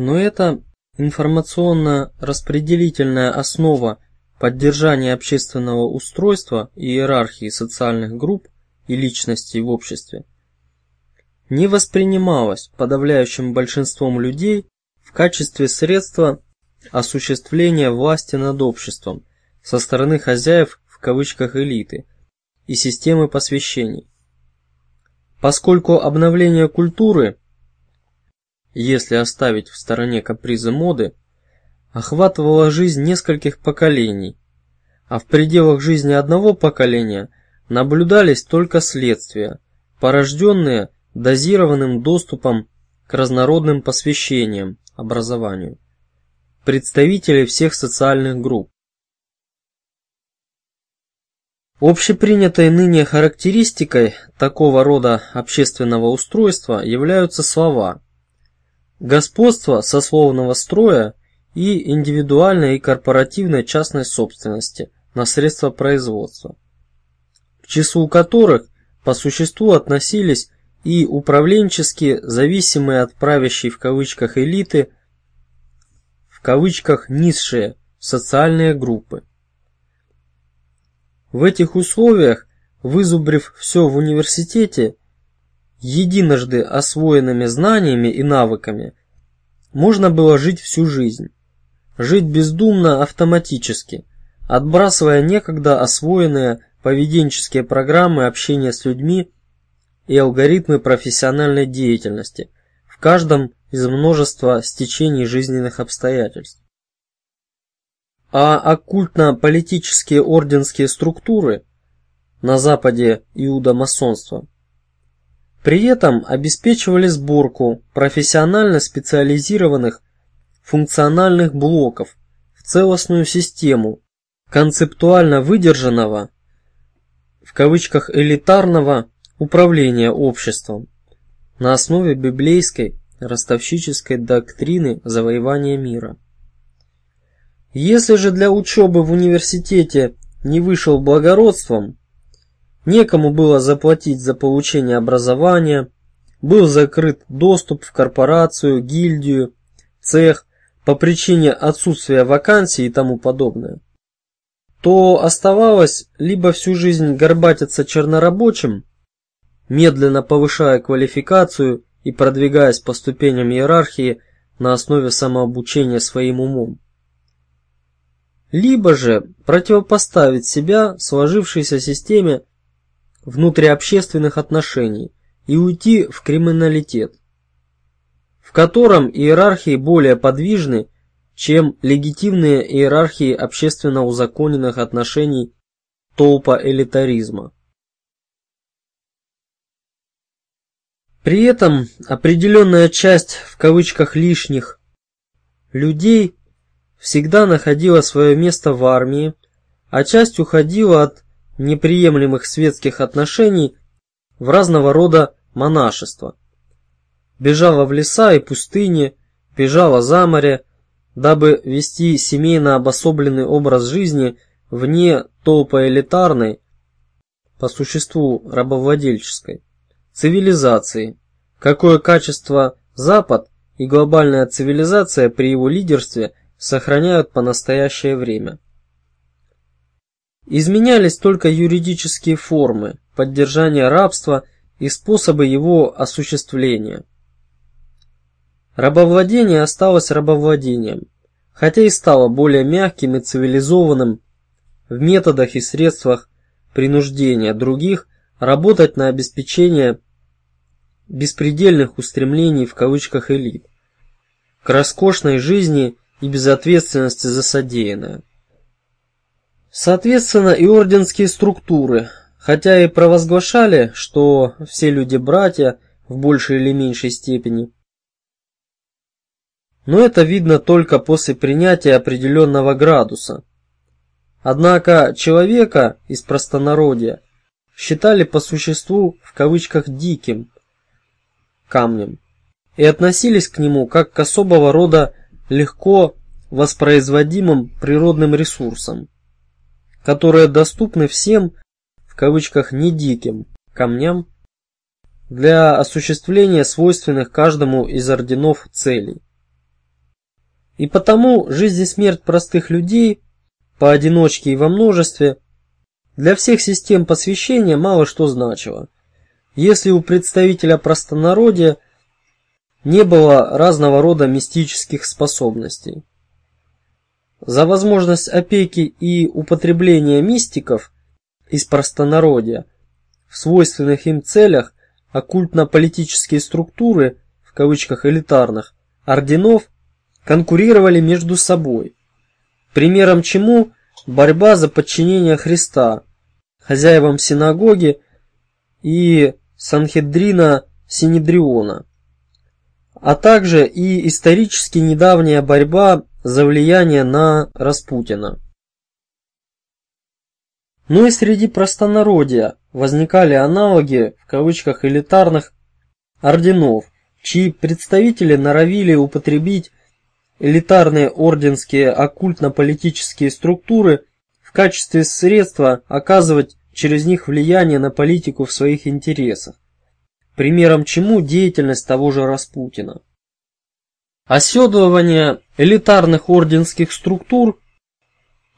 Но эта информационно-распределительная основа поддержания общественного устройства и иерархии социальных групп и личностей в обществе не воспринималась подавляющим большинством людей в качестве средства осуществления власти над обществом со стороны хозяев в кавычках элиты и системы посвящений. Поскольку обновление культуры, если оставить в стороне капризы моды, охватывало жизнь нескольких поколений, а в пределах жизни одного поколения наблюдались только следствия, порожденные дозированным доступом к разнородным посвящениям образованию представителей всех социальных групп. Общепринятой ныне характеристикой такого рода общественного устройства являются слова «господство сословного строя» и индивидуальной и корпоративной частной собственности на средства производства, к числу которых по существу относились и управленчески зависимые от правящей в кавычках элиты в кавычках низшие социальные группы. В этих условиях, вызубрив все в университете, единожды освоенными знаниями и навыками, можно было жить всю жизнь. Жить бездумно автоматически, отбрасывая некогда освоенные поведенческие программы общения с людьми и алгоритмы профессиональной деятельности в каждом из множества стечений жизненных обстоятельств а оккультно-политические орденские структуры на Западе иудомасонства при этом обеспечивали сборку профессионально специализированных функциональных блоков в целостную систему концептуально выдержанного в кавычках элитарного управления обществом на основе библейской ростовщической доктрины завоевания мира. Если же для учебы в университете не вышел благородством, некому было заплатить за получение образования, был закрыт доступ в корпорацию, гильдию, цех по причине отсутствия вакансий и тому подобное, то оставалось либо всю жизнь горбатиться чернорабочим, медленно повышая квалификацию и продвигаясь по ступеням иерархии на основе самообучения своим умом, либо же противопоставить себя сложившейся системе внутриобщественных отношений и уйти в криминалитет, в котором иерархии более подвижны, чем легитимные иерархии общественно узаконенных отношений толпа элитаризма. При этом определенная часть в кавычках лишних людей всегда находила свое место в армии, а часть уходила от неприемлемых светских отношений в разного рода монашество. Бежала в леса и пустыни, бежала за море, дабы вести семейно обособленный образ жизни вне толпа элитарной, по существу рабовладельческой, цивилизации, какое качество Запад и глобальная цивилизация при его лидерстве сохраняют по настоящее время. Изменялись только юридические формы поддержания рабства и способы его осуществления. Рабовладение осталось рабовладением, хотя и стало более мягким и цивилизованным в методах и средствах принуждения других работать на обеспечение беспредельных устремлений в кавычках элит к роскошной жизни и безответственности за содеянное. Соответственно, и орденские структуры, хотя и провозглашали, что все люди братья в большей или меньшей степени, но это видно только после принятия определенного градуса. Однако человека из простонародья считали по существу в кавычках диким камнем и относились к нему как к особого рода легко воспроизводимым природным ресурсам, которые доступны всем, в кавычках, не диким камням для осуществления свойственных каждому из орденов целей. И потому жизнь и смерть простых людей, поодиночке и во множестве, для всех систем посвящения мало что значило. Если у представителя простонародья не было разного рода мистических способностей. За возможность опеки и употребления мистиков из простонародья в свойственных им целях оккультно-политические структуры, в кавычках элитарных, орденов конкурировали между собой. Примером чему борьба за подчинение Христа, хозяевам синагоги и Санхедрина Синедриона, а также и исторически недавняя борьба за влияние на Распутина. Ну и среди простонародья возникали аналоги в кавычках элитарных орденов, чьи представители норовили употребить элитарные орденские оккультно-политические структуры в качестве средства оказывать через них влияние на политику в своих интересах. Примером чему деятельность того же Распутина. Оседлывание элитарных орденских структур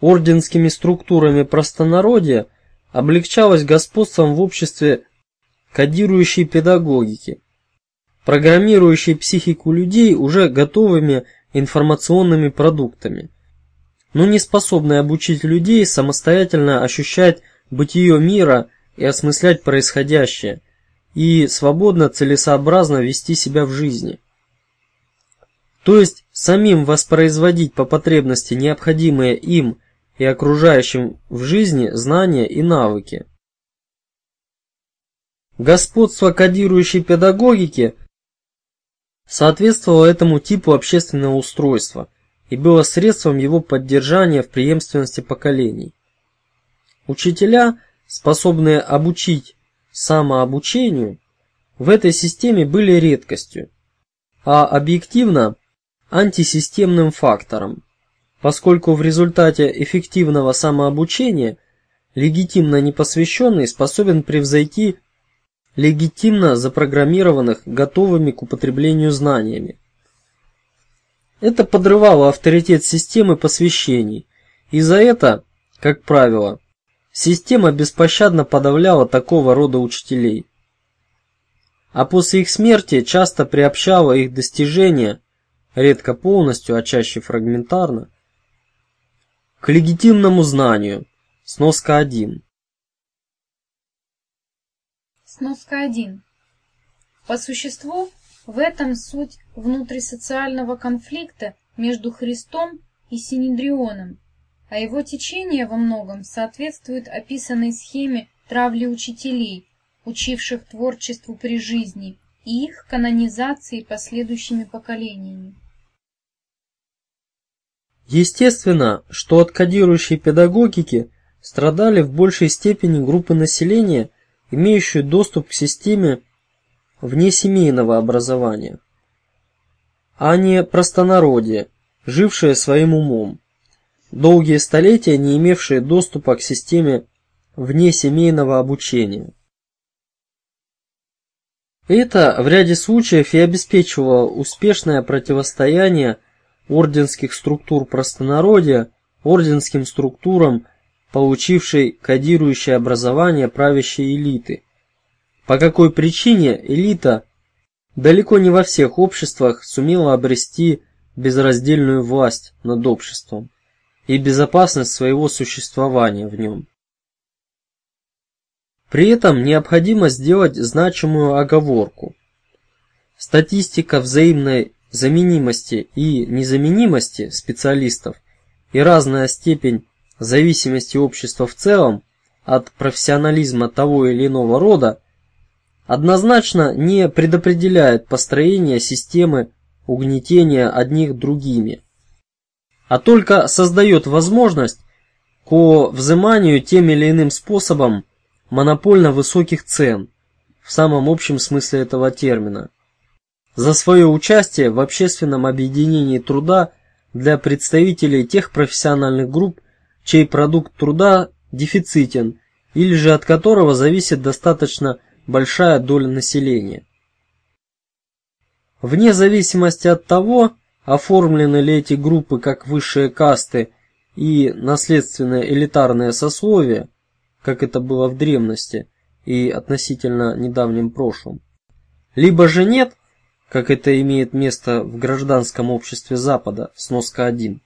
орденскими структурами простонародья облегчалось господством в обществе кодирующей педагогики, программирующей психику людей уже готовыми информационными продуктами, но не способной обучить людей самостоятельно ощущать бытие мира и осмыслять происходящее, и свободно, целесообразно вести себя в жизни. То есть самим воспроизводить по потребности необходимые им и окружающим в жизни знания и навыки. Господство кодирующей педагогики соответствовало этому типу общественного устройства и было средством его поддержания в преемственности поколений. Учителя, способные обучить самообучению, в этой системе были редкостью, а объективно антисистемным фактором, поскольку в результате эффективного самообучения легитимно непосвященный способен превзойти легитимно запрограммированных готовыми к употреблению знаниями. Это подрывало авторитет системы посвящений, и за это, как правило, Система беспощадно подавляла такого рода учителей. А после их смерти часто приобщала их достижения, редко полностью, а чаще фрагментарно, к легитимному знанию. Сноска 1. Сноска 1. По существу, в этом суть внутрисоциального конфликта между Христом и Синедрионом, а его течение во многом соответствует описанной схеме травли учителей, учивших творчеству при жизни, и их канонизации последующими поколениями. Естественно, что от кодирующей педагогики страдали в большей степени группы населения, имеющие доступ к системе внесемейного образования, а не простонародье, жившее своим умом долгие столетия не имевшие доступа к системе внесемейного обучения. Это в ряде случаев и обеспечивало успешное противостояние орденских структур простонародья орденским структурам, получившей кодирующее образование правящей элиты. По какой причине элита далеко не во всех обществах сумела обрести безраздельную власть над обществом и безопасность своего существования в нем. При этом необходимо сделать значимую оговорку. Статистика взаимной заменимости и незаменимости специалистов и разная степень зависимости общества в целом от профессионализма того или иного рода однозначно не предопределяет построение системы угнетения одних другими а только создает возможность к взиманию тем или иным способом монопольно высоких цен в самом общем смысле этого термина за свое участие в общественном объединении труда для представителей тех профессиональных групп, чей продукт труда дефицитен или же от которого зависит достаточно большая доля населения. Вне зависимости от того, оформлены ли эти группы как высшие касты и наследственные элитарные сословия, как это было в древности и относительно недавнем прошлом, либо же нет, как это имеет место в гражданском обществе Запада, сноска 1.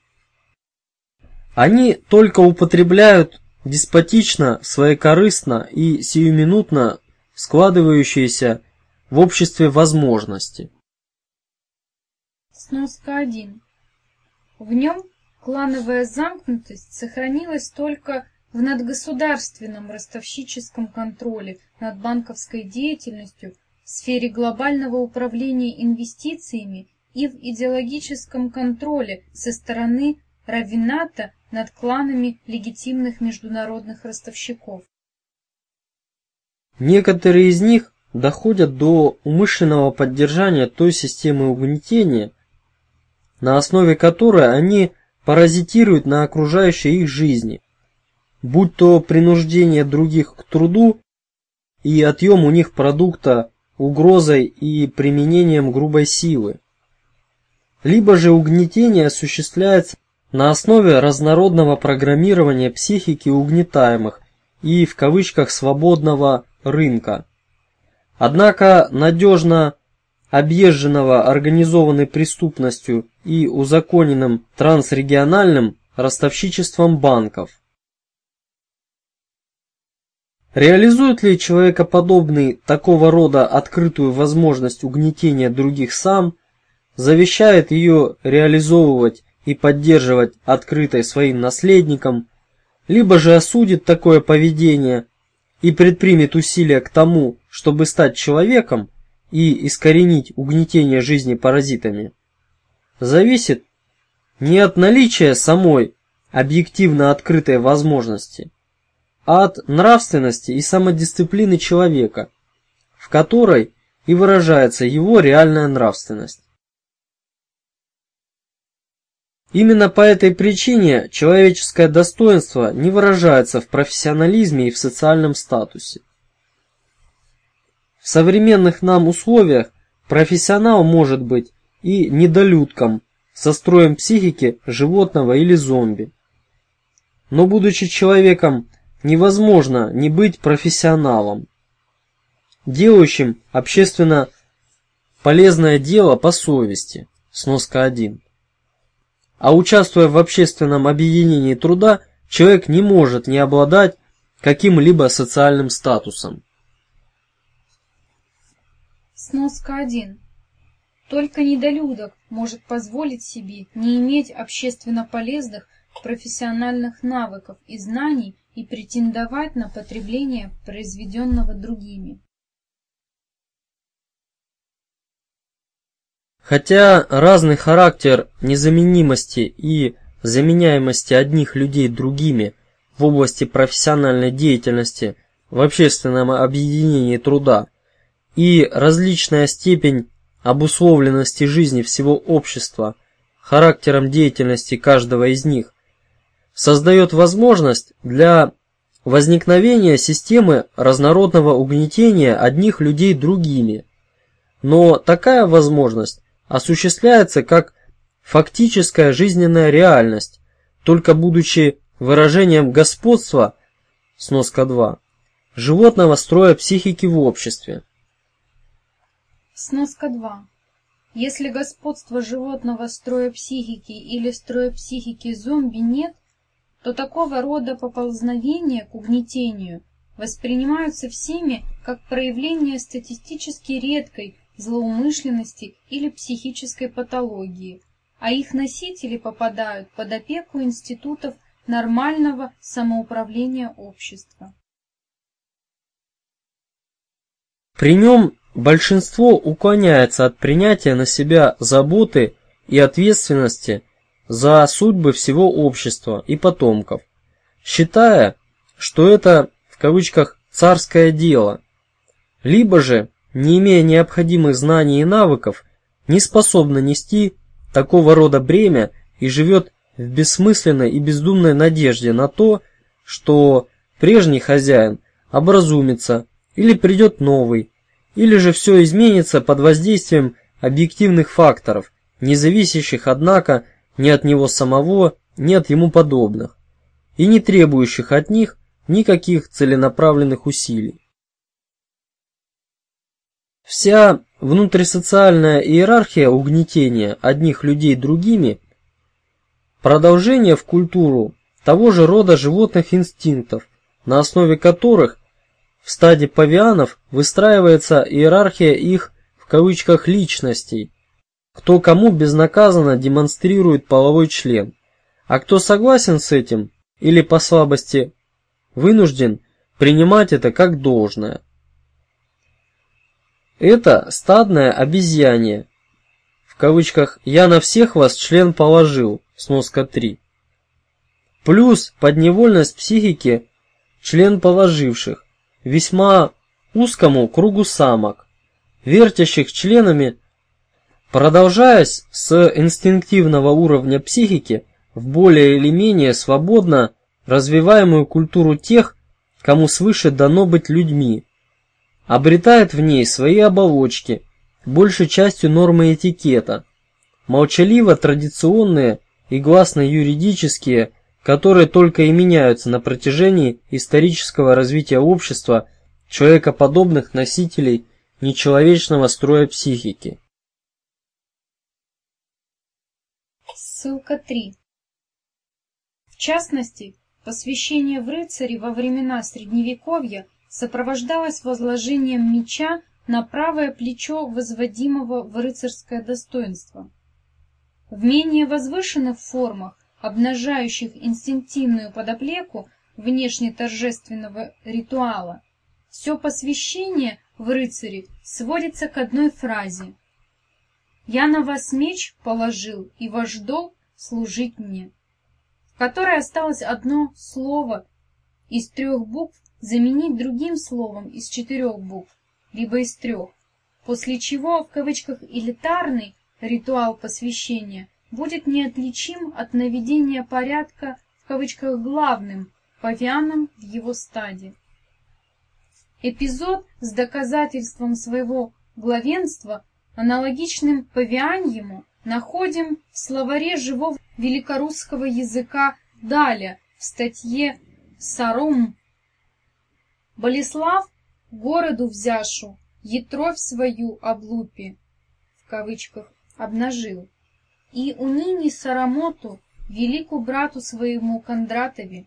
Они только употребляют деспотично, своекорыстно и сиюминутно складывающиеся в обществе возможности. Сноска 1. В нем клановая замкнутость сохранилась только в надгосударственном ростовщическом контроле над банковской деятельностью в сфере глобального управления инвестициями и в идеологическом контроле со стороны раввината над кланами легитимных международных ростовщиков. Некоторые из них доходят до умышленного поддержания той системы угнетения, на основе которой они паразитируют на окружающей их жизни, будь то принуждение других к труду и отъем у них продукта угрозой и применением грубой силы. Либо же угнетение осуществляется на основе разнородного программирования психики угнетаемых и в кавычках свободного рынка. Однако надежно объезженного организованной преступностью и узаконенным трансрегиональным ростовщичеством банков. Реализует ли человекоподобный такого рода открытую возможность угнетения других сам, завещает ее реализовывать и поддерживать открытой своим наследникам, либо же осудит такое поведение и предпримет усилия к тому, чтобы стать человеком и искоренить угнетение жизни паразитами, зависит не от наличия самой объективно открытой возможности, а от нравственности и самодисциплины человека, в которой и выражается его реальная нравственность. Именно по этой причине человеческое достоинство не выражается в профессионализме и в социальном статусе. В современных нам условиях профессионал может быть и недолюдком, со строем психики животного или зомби. Но будучи человеком, невозможно не быть профессионалом, делающим общественно полезное дело по совести. Сноска 1. А участвуя в общественном объединении труда, человек не может не обладать каким-либо социальным статусом. Сноска 1. Только недолюдок может позволить себе не иметь общественно полезных профессиональных навыков и знаний и претендовать на потребление произведенного другими. Хотя разный характер незаменимости и заменяемости одних людей другими в области профессиональной деятельности в общественном объединении труда и различная степень обусловленности жизни всего общества характером деятельности каждого из них создает возможность для возникновения системы разнородного угнетения одних людей другими. Но такая возможность осуществляется как фактическая жизненная реальность, только будучи выражением господства, сноска 2, животного строя психики в обществе. Сноска 2. Если господства животного строя психики или строя психики зомби нет, то такого рода поползновения к угнетению воспринимаются всеми как проявление статистически редкой злоумышленности или психической патологии, а их носители попадают под опеку институтов нормального самоуправления общества. При нем большинство уклоняется от принятия на себя заботы и ответственности за судьбы всего общества и потомков, считая, что это в кавычках царское дело, либо же не имея необходимых знаний и навыков, не способна нести такого рода бремя и живет в бессмысленной и бездумной надежде на то, что прежний хозяин образумится или придет новый, или же все изменится под воздействием объективных факторов не зависящих, однако, ни от него самого, ни от ему подобных, и не требующих от них никаких целенаправленных усилий. Вся внутрисоциальная иерархия угнетения одних людей другими – продолжение в культуру того же рода животных инстинктов, на основе которых в стаде павианов выстраивается иерархия их в кавычках личностей, кто кому безнаказанно демонстрирует половой член, а кто согласен с этим или по слабости вынужден принимать это как должное. Это стадное обезьяние. В кавычках «я на всех вас член положил» сноска 3. Плюс подневольность психики член положивших, весьма узкому кругу самок, вертящих членами, продолжаясь с инстинктивного уровня психики в более или менее свободно развиваемую культуру тех, кому свыше дано быть людьми, обретает в ней свои оболочки, большей частью нормы этикета, молчаливо традиционные и гласно-юридические, которые только и меняются на протяжении исторического развития общества человекоподобных носителей нечеловечного строя психики. Ссылка 3. В частности, посвящение в рыцари во времена Средневековья сопровождалось возложением меча на правое плечо возводимого в рыцарское достоинство. В менее возвышенных формах, обнажающих инстинктивную подоплеку внешне торжественного ритуала, все посвящение в рыцари сводится к одной фразе «Я на вас меч положил, и ваш долг служить мне», в которой осталось одно слово из трех букв заменить другим словом из четырех букв, либо из трех, после чего в кавычках «элитарный» ритуал посвящения будет неотличим от наведения порядка в кавычках «главным» павианом в его стаде. Эпизод с доказательством своего главенства, аналогичным павианьему, находим в словаре живого великорусского языка Даля в статье «Сарум Болеслав городу взяшу, етровь свою облупи, в кавычках, обнажил, и унини Сарамоту, велику брату своему Кондратове.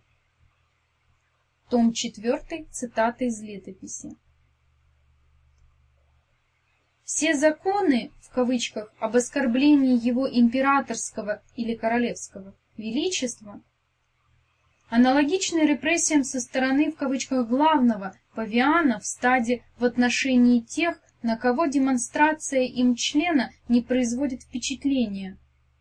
Том 4, цитата из летописи. Все законы, в кавычках, об оскорблении его императорского или королевского величества Аналогичны репрессиям со стороны в кавычках главного павиана в стаде в отношении тех, на кого демонстрация им члена не производит впечатления,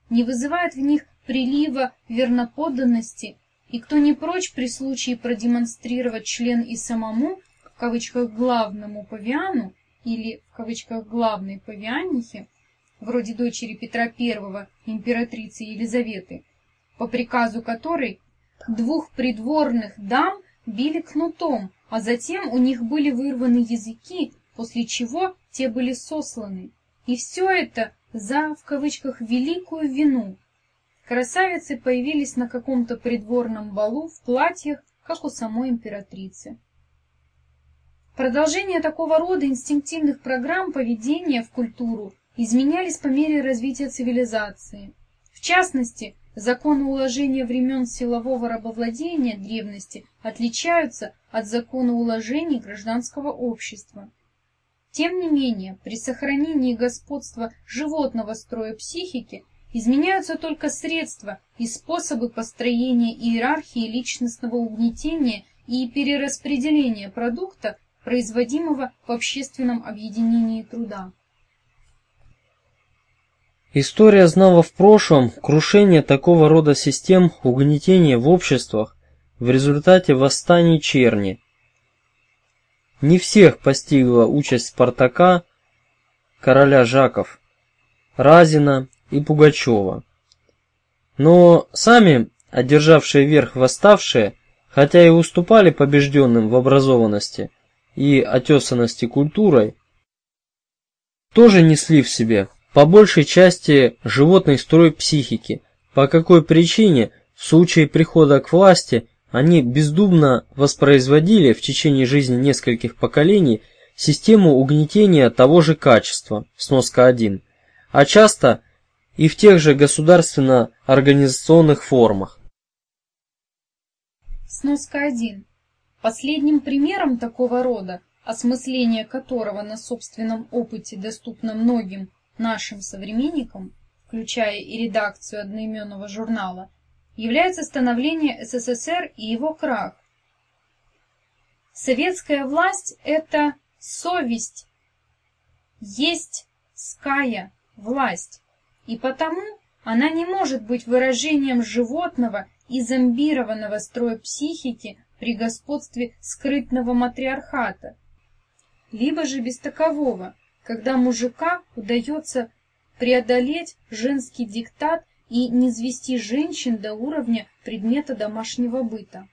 не вызывает в них прилива верноподданности, и кто не прочь при случае продемонстрировать член и самому, в кавычках главному павиану, или в кавычках главной павианихе, вроде дочери Петра I, императрицы Елизаветы, по приказу которой Двух придворных дам били кнутом, а затем у них были вырваны языки, после чего те были сосланы. И все это за, в кавычках, «великую вину». Красавицы появились на каком-то придворном балу в платьях, как у самой императрицы. Продолжение такого рода инстинктивных программ поведения в культуру изменялись по мере развития цивилизации. В частности, Законы уложения времен силового рабовладения древности отличаются от закона уложений гражданского общества. Тем не менее, при сохранении господства животного строя психики изменяются только средства и способы построения иерархии личностного угнетения и перераспределения продукта, производимого в общественном объединении труда. История знала в прошлом крушение такого рода систем угнетения в обществах в результате восстаний черни. Не всех постигла участь Спартака, короля Жаков, Разина и Пугачева. Но сами одержавшие верх восставшие, хотя и уступали побежденным в образованности и отесанности культурой, тоже несли в себе по большей части животный строй психики, по какой причине в случае прихода к власти они бездумно воспроизводили в течение жизни нескольких поколений систему угнетения того же качества, сноска 1, а часто и в тех же государственно-организационных формах. Сноска 1. Последним примером такого рода, осмысление которого на собственном опыте доступно многим нашим современникам, включая и редакцию одноименного журнала, является становление СССР и его крах. Советская власть – это совесть, есть ская власть, и потому она не может быть выражением животного и зомбированного строя психики при господстве скрытного матриархата, либо же без такового, когда мужика удается преодолеть женский диктат и не низвести женщин до уровня предмета домашнего быта.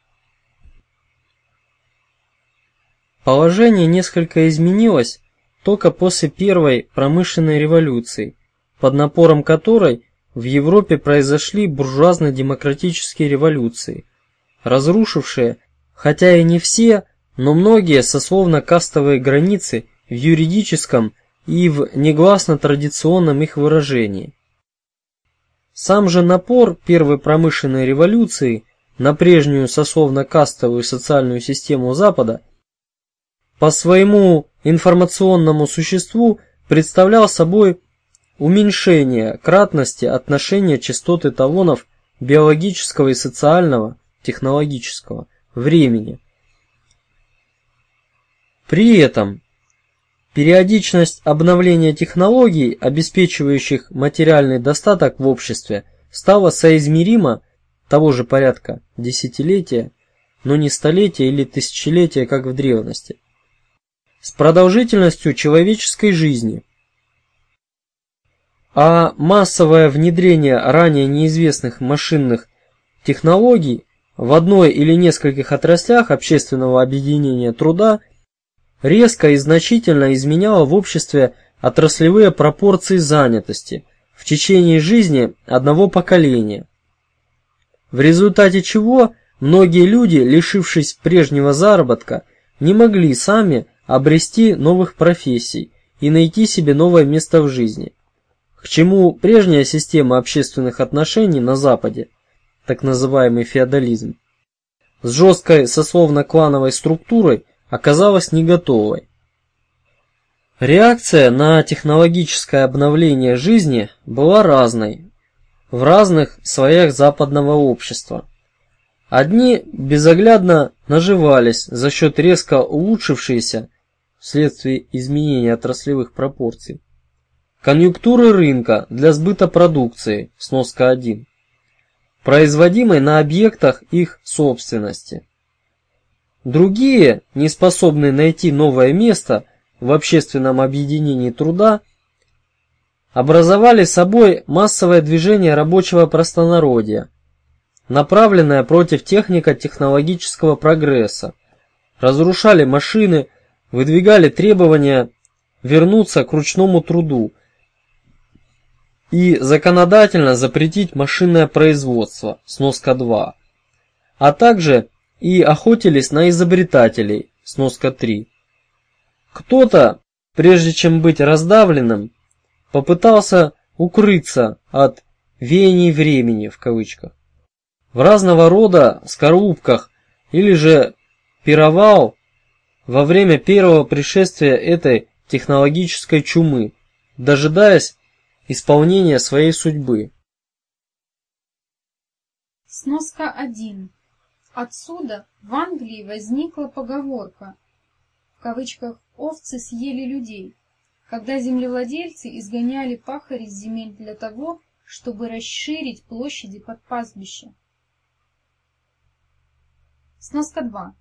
Положение несколько изменилось только после первой промышленной революции, под напором которой в Европе произошли буржуазно-демократические революции, разрушившие, хотя и не все, но многие сословно-кастовые границы в юридическом и в негласно традиционном их выражении. Сам же напор первой промышленной революции на прежнюю сословно-кастовую социальную систему Запада – по своему информационному существу представлял собой уменьшение кратности отношения частот эталонов биологического и социального, технологического времени. При этом периодичность обновления технологий, обеспечивающих материальный достаток в обществе, стала соизмерима того же порядка десятилетия, но не столетия или тысячелетия, как в древности с продолжительностью человеческой жизни. А массовое внедрение ранее неизвестных машинных технологий в одной или нескольких отраслях общественного объединения труда резко и значительно изменяло в обществе отраслевые пропорции занятости в течение жизни одного поколения. В результате чего многие люди, лишившись прежнего заработка, не могли сами обрести новых профессий и найти себе новое место в жизни. К чему прежняя система общественных отношений на Западе, так называемый феодализм, с жесткой сословно-клановой структурой оказалась не готовой. Реакция на технологическое обновление жизни была разной в разных слоях западного общества. Одни безоглядно наживались за счет резко улучшившейся вследствие изменения отраслевых пропорций. Конъюнктуры рынка для сбыта продукции, сноска 1, производимой на объектах их собственности. Другие, не способные найти новое место в общественном объединении труда, образовали собой массовое движение рабочего простонародья, направленное против технико-технологического прогресса, разрушали машины, выдвигали требования вернуться к ручному труду и законодательно запретить машинное производство, сноска 2, а также и охотились на изобретателей, сноска 3. Кто-то, прежде чем быть раздавленным, попытался укрыться от веяний времени в кавычках в разного рода скорлупках или же пировал во время первого пришествия этой технологической чумы, дожидаясь исполнения своей судьбы. Сноска 1. Отсюда в Англии возникла поговорка в кавычках «овцы съели людей», когда землевладельцы изгоняли пахарей с земель для того, чтобы расширить площади под пастбище. Сноска 2.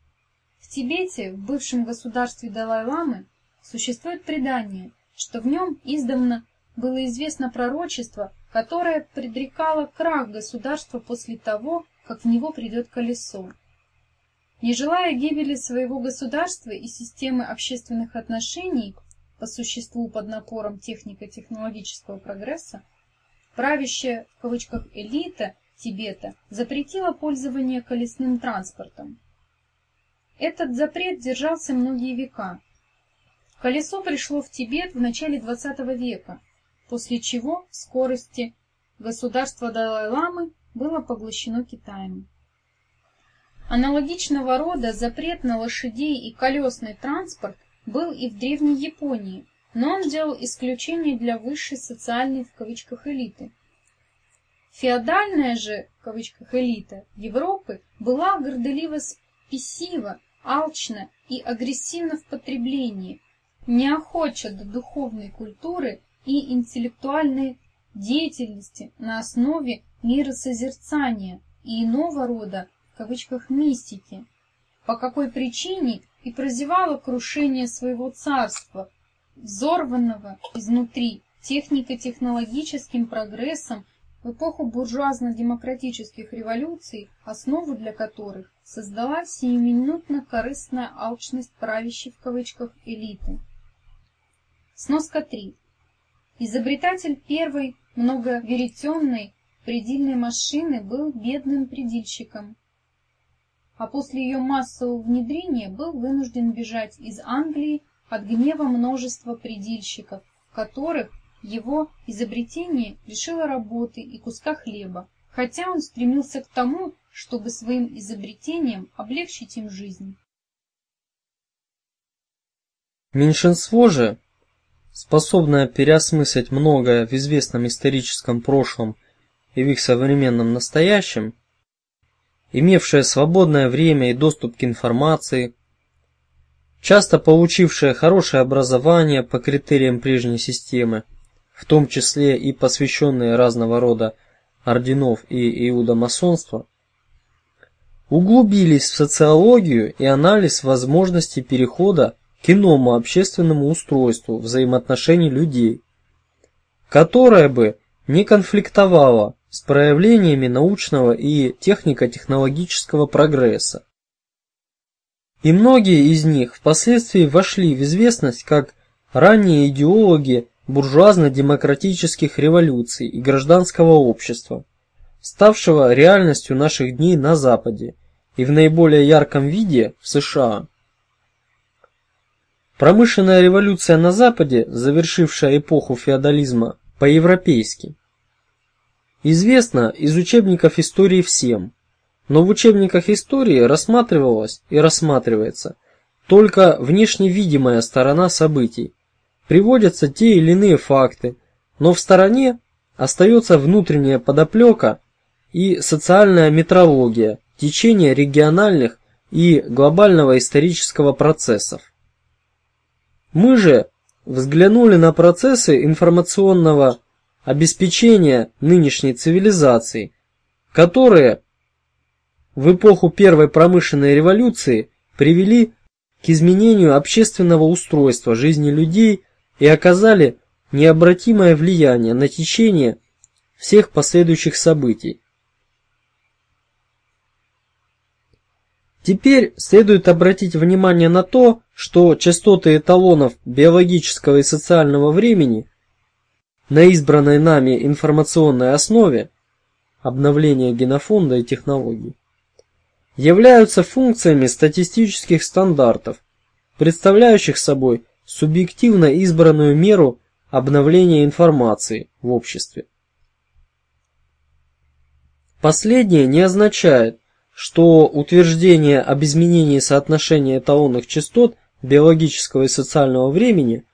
В Тибете, в бывшем государстве Далай-ламы, существует предание, что в нем издавна было известно пророчество, которое предрекало крах государства после того, как в него придет колесо. Не желая гибели своего государства и системы общественных отношений, по существу под напором технико-технологического прогресса, правящая в кавычках элита Тибета запретила пользование колесным транспортом. Этот запрет держался многие века. Колесо пришло в Тибет в начале XX века, после чего в скорости государство Далай-ламы было поглощено Китаем. Аналогичного рода запрет на лошадей и колесный транспорт был и в Древней Японии, но он делал исключение для высшей социальной в кавычках элиты. Феодальная же в кавычках элита Европы была горделиво спесива, алчна и агрессивна в потреблении, неохоча до духовной культуры и интеллектуальной деятельности на основе миросозерцания и иного рода в кавычках мистики, по какой причине и прозевала крушение своего царства, взорванного изнутри технико-технологическим прогрессом в эпоху буржуазно-демократических революций, основу для которых создала сиюминутно корыстная алчность правящей в кавычках элиты. Сноска 3. Изобретатель первой многоверетенной предельной машины был бедным предельщиком, а после ее массового внедрения был вынужден бежать из Англии от гнева множества предельщиков, которых его изобретение лишило работы и куска хлеба, хотя он стремился к тому, чтобы своим изобретением облегчить им жизнь. Меньшинство же, способное переосмыслить многое в известном историческом прошлом и в их современном настоящем, имевшее свободное время и доступ к информации, часто получившее хорошее образование по критериям прежней системы, в том числе и посвященные разного рода орденов и иудомасонства, углубились в социологию и анализ возможностей перехода к иному общественному устройству взаимоотношений людей, которое бы не конфликтовало с проявлениями научного и технико-технологического прогресса. И многие из них впоследствии вошли в известность как ранние идеологи буржуазно-демократических революций и гражданского общества, ставшего реальностью наших дней на Западе и в наиболее ярком виде в США. Промышленная революция на Западе, завершившая эпоху феодализма по-европейски, известно из учебников истории всем, но в учебниках истории рассматривалась и рассматривается только внешне видимая сторона событий. Приводятся те или иные факты, но в стороне остается внутренняя подоплека и социальная метрология, течение региональных и глобального исторического процессов. Мы же взглянули на процессы информационного обеспечения нынешней цивилизации, которые в эпоху первой промышленной революции привели к изменению общественного устройства жизни людей и оказали необратимое влияние на течение всех последующих событий. Теперь следует обратить внимание на то, что частоты эталонов биологического и социального времени на избранной нами информационной основе обновления генофонда и технологий являются функциями статистических стандартов, представляющих собой субъективно избранную меру обновления информации в обществе. Последнее не означает, что утверждение об изменении соотношения эталонных частот биологического и социального времени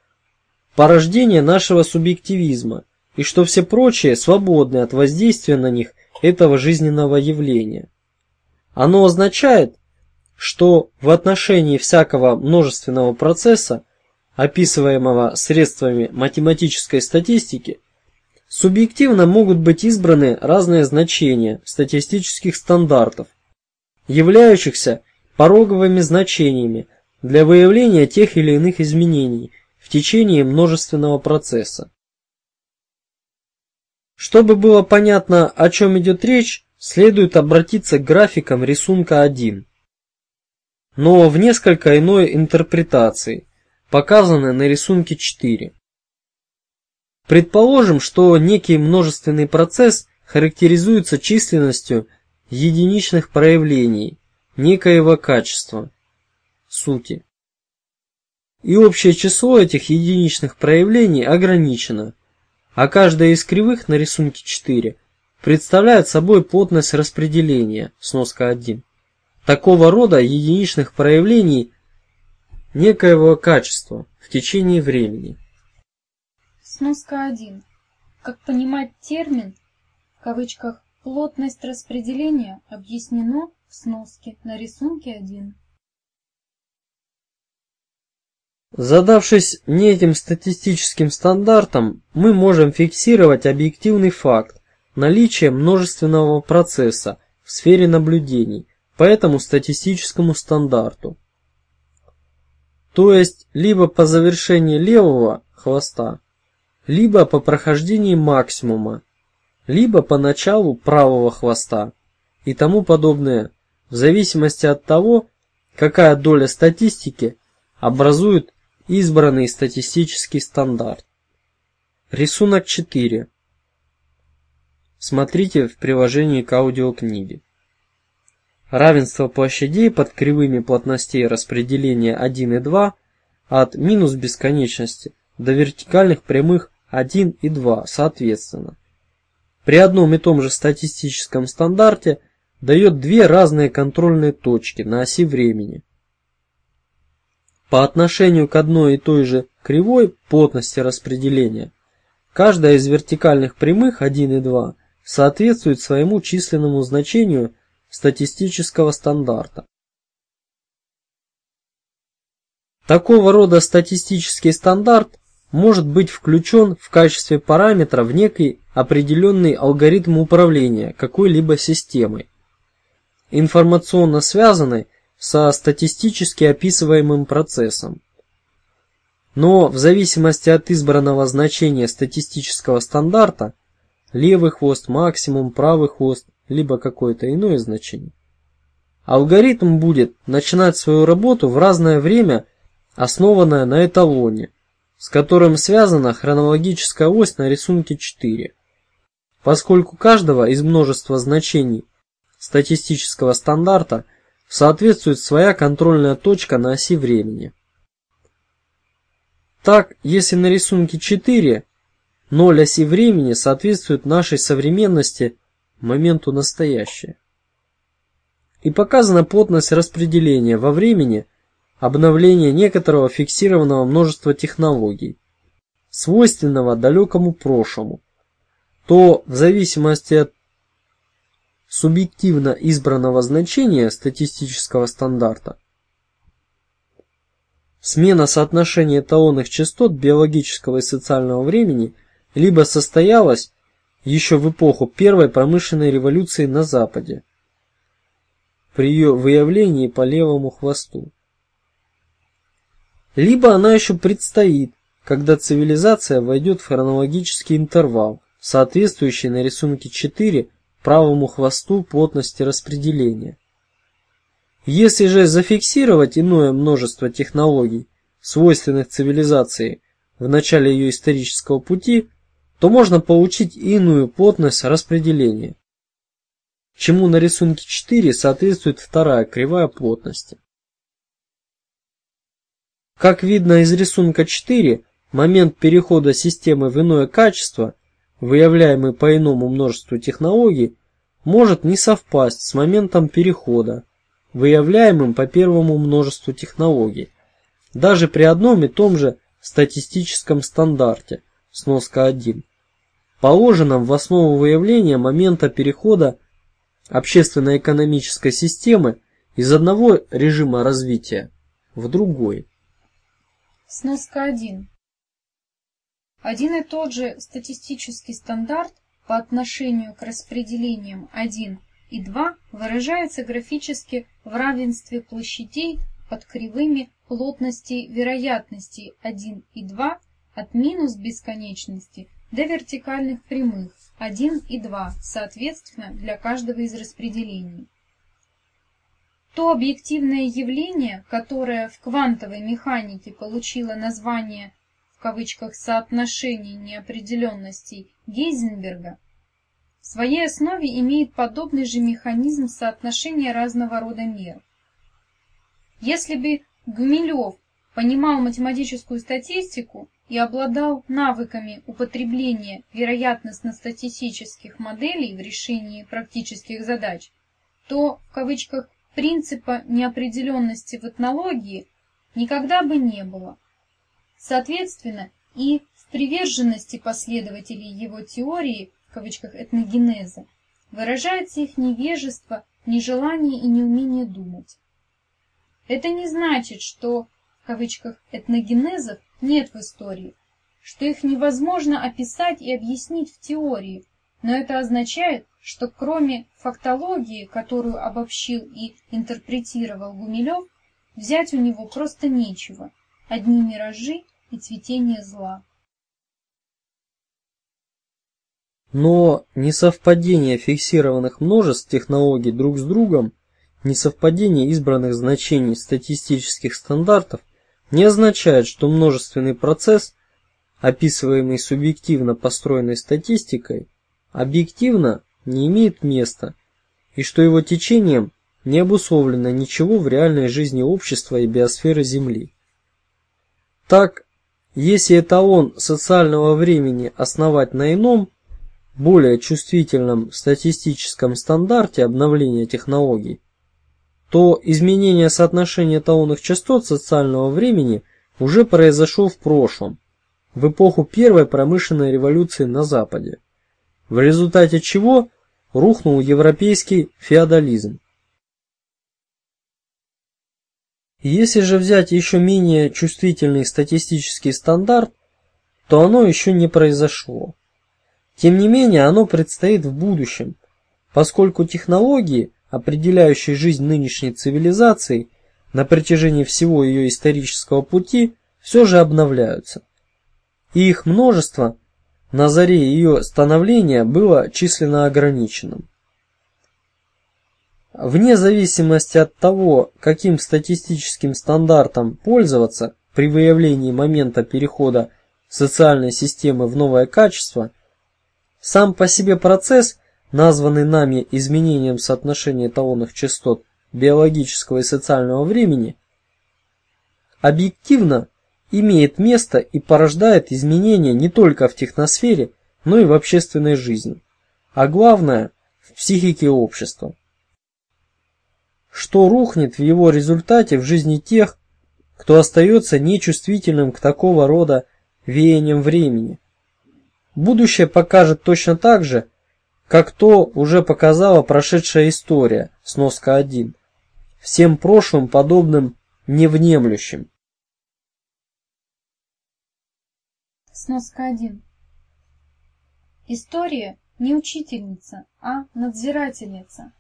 порождение нашего субъективизма, и что все прочие свободны от воздействия на них этого жизненного явления. Оно означает, что в отношении всякого множественного процесса, описываемого средствами математической статистики, субъективно могут быть избраны разные значения статистических стандартов, являющихся пороговыми значениями для выявления тех или иных изменений в течение множественного процесса. Чтобы было понятно, о чем идет речь, следует обратиться к графикам рисунка 1. Но в несколько иной интерпретации, показаны на рисунке 4. Предположим, что некий множественный процесс характеризуется численностью единичных проявлений некоего качества, сути. И общее число этих единичных проявлений ограничено, а каждая из кривых на рисунке 4 представляет собой плотность распределения, сноска 1, такого рода единичных проявлений некоего качества в течение времени. Сноска 1. Как понимать термин, в кавычках, плотность распределения объяснено в сноске на рисунке 1. Задавшись неким статистическим стандартом, мы можем фиксировать объективный факт наличия множественного процесса в сфере наблюдений по этому статистическому стандарту. То есть, либо по завершении левого хвоста, либо по прохождении максимума, либо по началу правого хвоста и тому подобное, в зависимости от того, какая доля статистики образует избранный статистический стандарт. Рисунок 4. Смотрите в приложении к аудиокниге. Равенство площадей под кривыми плотностей распределения 1 и 2 от минус бесконечности до вертикальных прямых 1 и 2 соответственно. При одном и том же статистическом стандарте дает две разные контрольные точки на оси времени. По отношению к одной и той же кривой плотности распределения, каждая из вертикальных прямых 1 и 2 соответствует своему численному значению статистического стандарта. Такого рода статистический стандарт может быть включен в качестве параметра в некий определенный алгоритм управления какой-либо системой, информационно связанной со статистически описываемым процессом. Но в зависимости от избранного значения статистического стандарта, левый хвост максимум, правый хвост, либо какое-то иное значение, алгоритм будет начинать свою работу в разное время, основанное на эталоне, с которым связана хронологическая ось на рисунке 4. Поскольку каждого из множества значений статистического стандарта – соответствует своя контрольная точка на оси времени. Так, если на рисунке 4 ноль оси времени соответствует нашей современности моменту настоящее. И показана плотность распределения во времени обновления некоторого фиксированного множества технологий, свойственного далекому прошлому, то в зависимости от субъективно избранного значения статистического стандарта. Смена соотношения эталонных частот биологического и социального времени либо состоялась еще в эпоху первой промышленной революции на Западе, при ее выявлении по левому хвосту. Либо она еще предстоит, когда цивилизация войдет в хронологический интервал, соответствующий на рисунке 4 правому хвосту плотности распределения. Если же зафиксировать иное множество технологий, свойственных цивилизации в начале ее исторического пути, то можно получить иную плотность распределения, чему на рисунке 4 соответствует вторая кривая плотности. Как видно из рисунка 4, момент перехода системы в иное качество выявляемый по иному множеству технологий, может не совпасть с моментом перехода, выявляемым по первому множеству технологий, даже при одном и том же статистическом стандарте, сноска 1, положенном в основу выявления момента перехода общественно-экономической системы из одного режима развития в другой. Сноска 1. Один и тот же статистический стандарт по отношению к распределениям 1 и 2 выражается графически в равенстве площадей под кривыми плотностей вероятностей 1 и 2 от минус бесконечности до вертикальных прямых 1 и 2, соответственно, для каждого из распределений. То объективное явление, которое в квантовой механике получило название в кавычках соотношение неопределенностей Гейзенберга, в своей основе имеет подобный же механизм соотношения разного рода мер. Если бы Гумилев понимал математическую статистику и обладал навыками употребления вероятностно-статистических моделей в решении практических задач, то в кавычках принципа неопределенности в этнологии никогда бы не было. Соответственно, и в приверженности последователей его теории, в кавычках этногенеза, выражается их невежество, нежелание и неумение думать. Это не значит, что в кавычках этногенезов нет в истории, что их невозможно описать и объяснить в теории, но это означает, что кроме фактологии, которую обобщил и интерпретировал Гумилев, взять у него просто нечего, одни миражи и цветение зла. Но несовпадение фиксированных множеств технологий друг с другом, несовпадение избранных значений статистических стандартов не означает, что множественный процесс, описываемый субъективно построенной статистикой, объективно не имеет места, и что его течением не обусловлено ничего в реальной жизни общества и биосферы Земли. Так, если эталон социального времени основать на ином, более чувствительном статистическом стандарте обновления технологий, то изменение соотношения эталонных частот социального времени уже произошло в прошлом, в эпоху первой промышленной революции на Западе, в результате чего рухнул европейский феодализм. Если же взять еще менее чувствительный статистический стандарт, то оно еще не произошло. Тем не менее, оно предстоит в будущем, поскольку технологии – определяющие жизнь нынешней цивилизации на протяжении всего ее исторического пути, все же обновляются. И их множество на заре ее становления было численно ограниченным. Вне зависимости от того, каким статистическим стандартом пользоваться при выявлении момента перехода социальной системы в новое качество, сам по себе процесс названный нами изменением соотношения эталонных частот биологического и социального времени, объективно имеет место и порождает изменения не только в техносфере, но и в общественной жизни, а главное – в психике общества. Что рухнет в его результате в жизни тех, кто остается нечувствительным к такого рода веяниям времени. Будущее покажет точно так же, как то уже показала прошедшая история, сноска 1, всем прошлым подобным невнемлющим. Сноска 1. История не учительница, а надзирательница.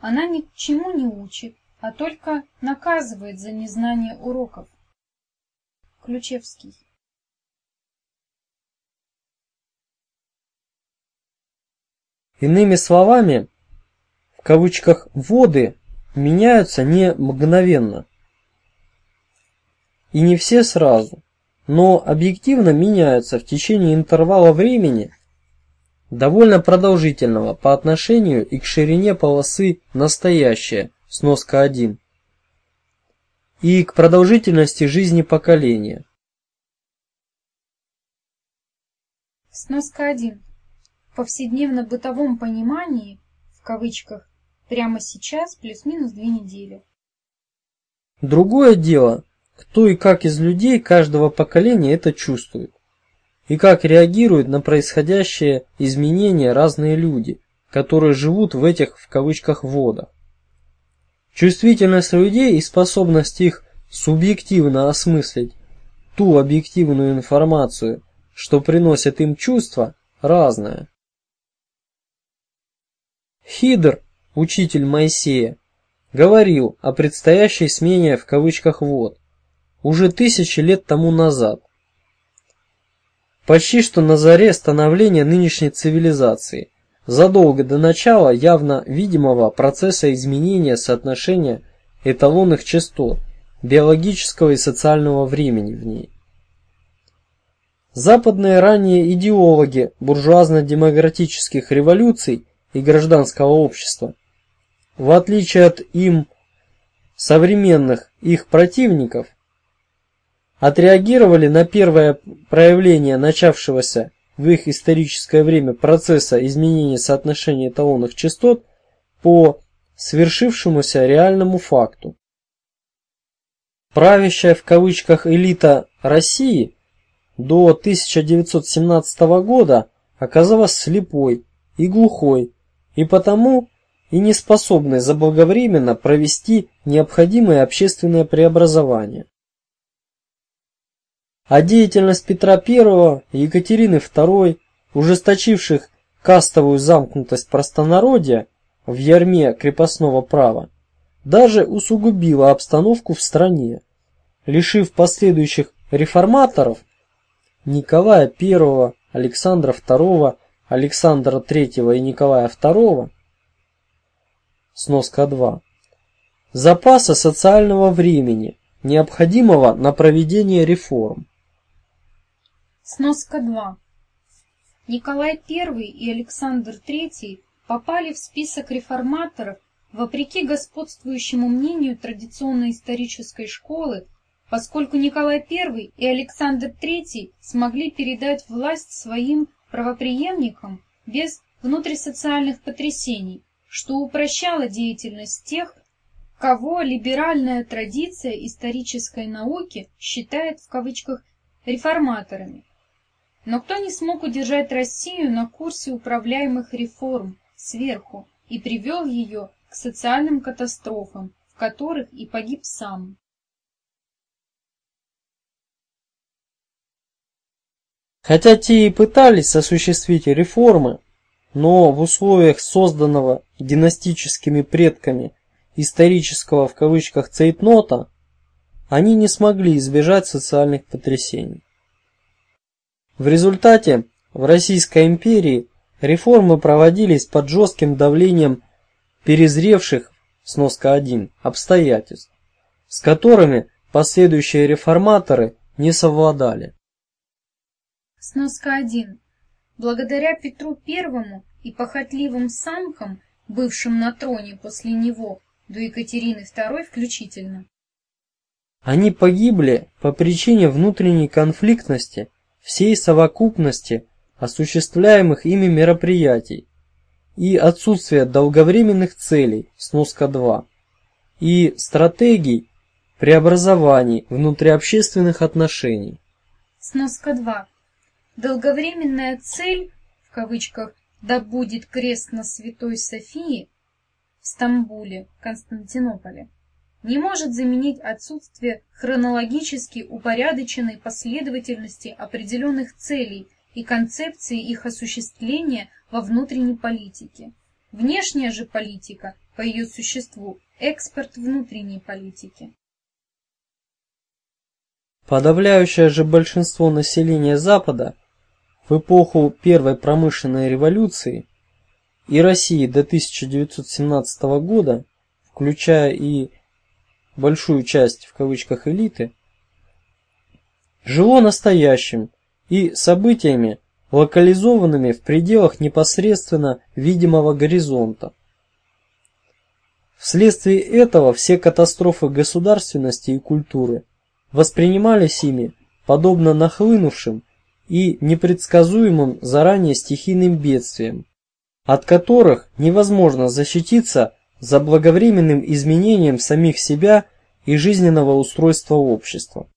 Она ни к чему не учит, а только наказывает за незнание уроков. Ключевский. Иными словами, в кавычках «воды» меняются не мгновенно. И не все сразу, но объективно меняются в течение интервала времени, довольно продолжительного по отношению и к ширине полосы настоящее, сноска 1, и к продолжительности жизни поколения. Сноска 1 повседневно-бытовом понимании, в кавычках, прямо сейчас плюс-минус две недели. Другое дело, кто и как из людей каждого поколения это чувствует, и как реагируют на происходящие изменения разные люди, которые живут в этих в кавычках водах. Чувствительность людей и способность их субъективно осмыслить ту объективную информацию, что приносит им чувства, разная. Хидр, учитель Моисея, говорил о предстоящей смене в кавычках вод уже тысячи лет тому назад. Почти что на заре становления нынешней цивилизации, задолго до начала явно видимого процесса изменения соотношения эталонных частот, биологического и социального времени в ней. Западные ранние идеологи буржуазно-демократических революций и гражданского общества, в отличие от им современных их противников, отреагировали на первое проявление начавшегося в их историческое время процесса изменения соотношения эталонных частот по свершившемуся реальному факту. Правящая в кавычках элита России до 1917 года оказалась слепой и глухой, и потому и не способной заблаговременно провести необходимые общественные преобразования. А деятельность Петра I и Екатерины II, ужесточивших кастовую замкнутость простонародья в ярме крепостного права, даже усугубила обстановку в стране, лишив последующих реформаторов Николая I, Александра II, Александра III и Николая II сноска 2 запаса социального времени, необходимого на проведение реформ. Сноска 2. Николай I и Александр III попали в список реформаторов вопреки господствующему мнению традиционной исторической школы, поскольку Николай I и Александр III смогли передать власть своим правопреемникам без внутрисоциальных потрясений, что упрощало деятельность тех, кого либеральная традиция исторической науки считает в кавычках реформаторами. Но кто не смог удержать Россию на курсе управляемых реформ сверху и привел ее к социальным катастрофам, в которых и погиб сам. Хотя те и пытались осуществить реформы, но в условиях созданного династическими предками исторического в кавычках цейтнота они не смогли избежать социальных потрясений. В результате в Российской империи реформы проводились под жестким давлением перезревших, сноска 1, обстоятельств, с которыми последующие реформаторы не совладали. Сноска 1. Благодаря Петру Первому и похотливым самкам, бывшим на троне после него до Екатерины II включительно, они погибли по причине внутренней конфликтности всей совокупности осуществляемых ими мероприятий и отсутствия долговременных целей, сноска 2, и стратегий преобразований внутриобщественных отношений. Сноска 2. Долговременная цель, в кавычках, «да будет крест на Святой Софии» в Стамбуле, Константинополе, не может заменить отсутствие хронологически упорядоченной последовательности определенных целей и концепции их осуществления во внутренней политике. Внешняя же политика, по ее существу, экспорт внутренней политики. Подавляющее же большинство населения Запада в эпоху Первой промышленной революции и России до 1917 года, включая и большую часть в кавычках элиты, жило настоящим и событиями, локализованными в пределах непосредственно видимого горизонта. Вследствие этого все катастрофы государственности и культуры воспринимались ими подобно нахлынувшим и непредсказуемым заранее стихийным бедствиям, от которых невозможно защититься за благовременным изменением самих себя и жизненного устройства общества.